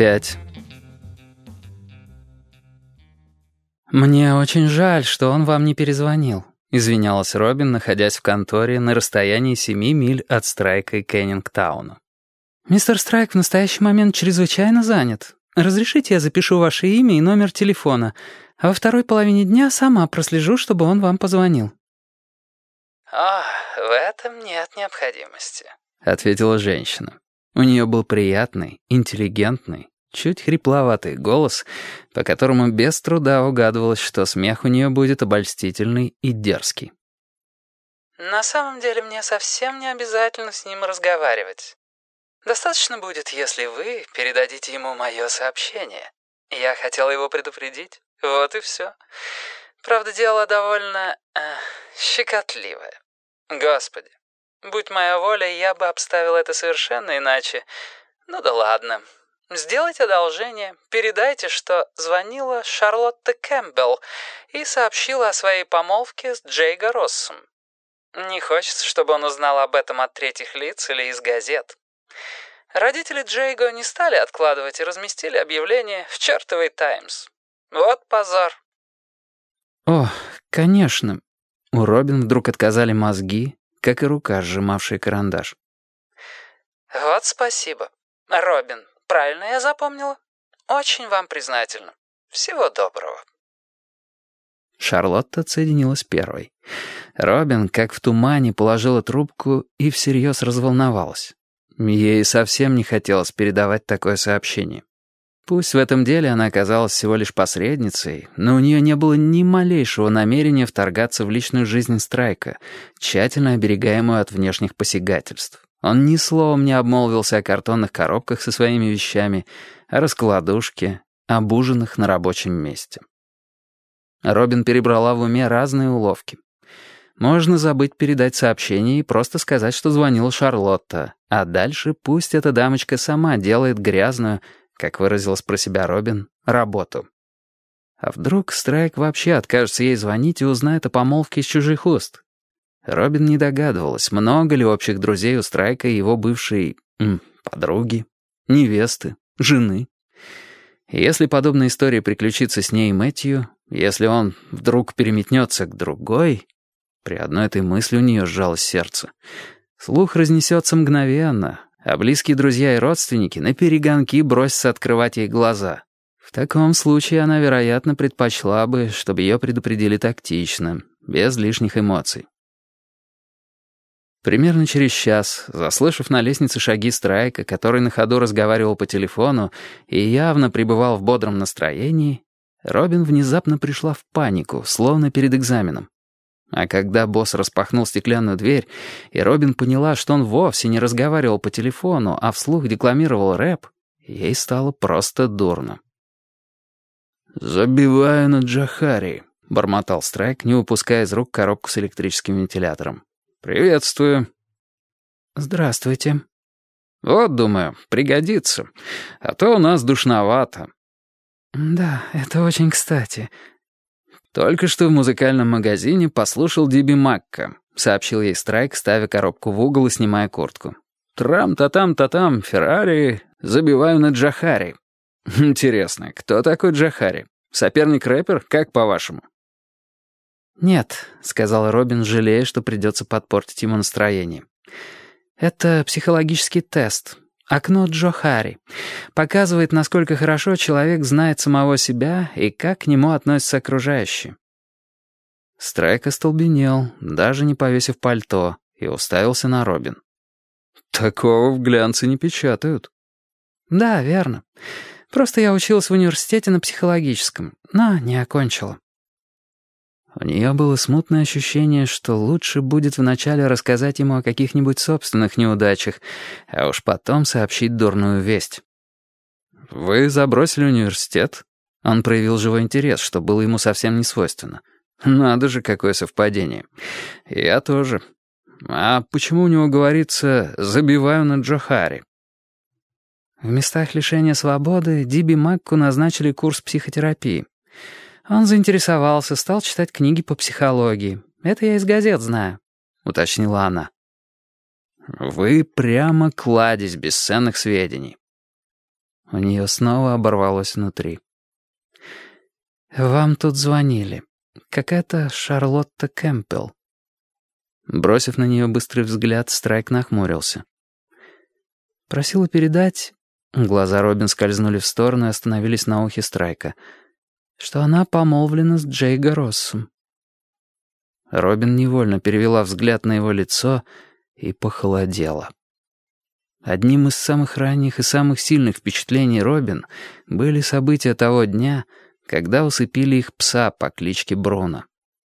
25. «Мне очень жаль, что он вам не перезвонил», — извинялась Робин, находясь в конторе на расстоянии семи миль от Страйка и Кеннингтауна. «Мистер Страйк в настоящий момент чрезвычайно занят. Разрешите, я запишу ваше имя и номер телефона, а во второй половине дня сама прослежу, чтобы он вам позвонил». «О, в этом нет необходимости», — ответила женщина. У нее был приятный, интеллигентный, чуть хрипловатый голос, по которому без труда угадывалось, что смех у нее будет обольстительный и дерзкий. «На самом деле мне совсем не обязательно с ним разговаривать. Достаточно будет, если вы передадите ему мое сообщение. Я хотела его предупредить, вот и все. Правда, дело довольно э, щекотливое. Господи, Будь моя воля, я бы обставил это совершенно иначе. Ну да ладно. Сделайте одолжение, передайте, что звонила Шарлотта Кэмпбелл и сообщила о своей помолвке с Джейго Россом. Не хочется, чтобы он узнал об этом от третьих лиц или из газет. Родители Джейго не стали откладывать и разместили объявление в чертовой «Таймс». Вот позор. О, конечно. У Робин вдруг отказали мозги, как и рука, сжимавшая карандаш. «Вот спасибо. Робин, правильно я запомнила? Очень вам признательна. Всего доброго». Шарлотта отсоединилась первой. Робин, как в тумане, положила трубку и всерьез разволновалась. Ей совсем не хотелось передавать такое сообщение. Пусть в этом деле она оказалась всего лишь посредницей, но у нее не было ни малейшего намерения вторгаться в личную жизнь Страйка, тщательно оберегаемую от внешних посягательств. Он ни словом не обмолвился о картонных коробках со своими вещами, о раскладушке, об ужинах на рабочем месте. Робин перебрала в уме разные уловки. Можно забыть передать сообщение и просто сказать, что звонила Шарлотта, а дальше пусть эта дамочка сама делает грязную, как выразилась про себя Робин, работу. А вдруг Страйк вообще откажется ей звонить и узнает о помолвке из чужих уст? Робин не догадывалась, много ли общих друзей у Страйка и его бывшей... Подруги, невесты, жены. если подобная история приключится с ней и Мэтью, если он вдруг переметнется к другой... При одной этой мысли у нее сжалось сердце. Слух разнесется мгновенно, а близкие друзья и родственники на перегонки бросятся открывать ей глаза. В таком случае она, вероятно, предпочла бы, чтобы ее предупредили тактично, без лишних эмоций. Примерно через час, заслышав на лестнице шаги Страйка, который на ходу разговаривал по телефону и явно пребывал в бодром настроении, Робин внезапно пришла в панику, словно перед экзаменом. А когда босс распахнул стеклянную дверь, и Робин поняла, что он вовсе не разговаривал по телефону, а вслух декламировал рэп, ей стало просто дурно. «Забиваю на Джахари», — бормотал Страйк, не упуская из рук коробку с электрическим вентилятором. «Приветствую». «Здравствуйте». «Вот, думаю, пригодится. А то у нас душновато». «Да, это очень кстати. «Только что в музыкальном магазине послушал Диби Макка», — сообщил ей Страйк, ставя коробку в угол и снимая куртку. «Трам-та-там-та-там, Феррари, забиваю на Джахари». «Интересно, кто такой Джахари? Соперник рэпер, как по-вашему?» «Нет», — сказал Робин, жалея, что придется подпортить ему настроение. «Это психологический тест. Окно Джохари. Показывает, насколько хорошо человек знает самого себя и как к нему относятся окружающие. Страйк остолбенел, даже не повесив пальто, и уставился на Робин. «Такого в глянце не печатают». «Да, верно. Просто я училась в университете на психологическом, но не окончила». У нее было смутное ощущение, что лучше будет вначале рассказать ему о каких-нибудь собственных неудачах, а уж потом сообщить дурную весть. «Вы забросили университет?» Он проявил живой интерес, что было ему совсем не свойственно. «Надо же, какое совпадение. Я тоже. А почему у него говорится «забиваю на Джохари»?» В местах лишения свободы Диби Макку назначили курс психотерапии. Он заинтересовался, стал читать книги по психологии. Это я из газет знаю», — уточнила она. «Вы прямо кладезь бесценных сведений». У нее снова оборвалось внутри. «Вам тут звонили. Какая-то Шарлотта Кэмпбелл». Бросив на нее быстрый взгляд, Страйк нахмурился. «Просила передать...» Глаза Робин скользнули в сторону и остановились на ухе Страйка. «Что она помолвлена с Джейго Россом». Робин невольно перевела взгляд на его лицо и похолодела. Одним из самых ранних и самых сильных впечатлений Робин были события того дня, когда усыпили их пса по кличке Бруно.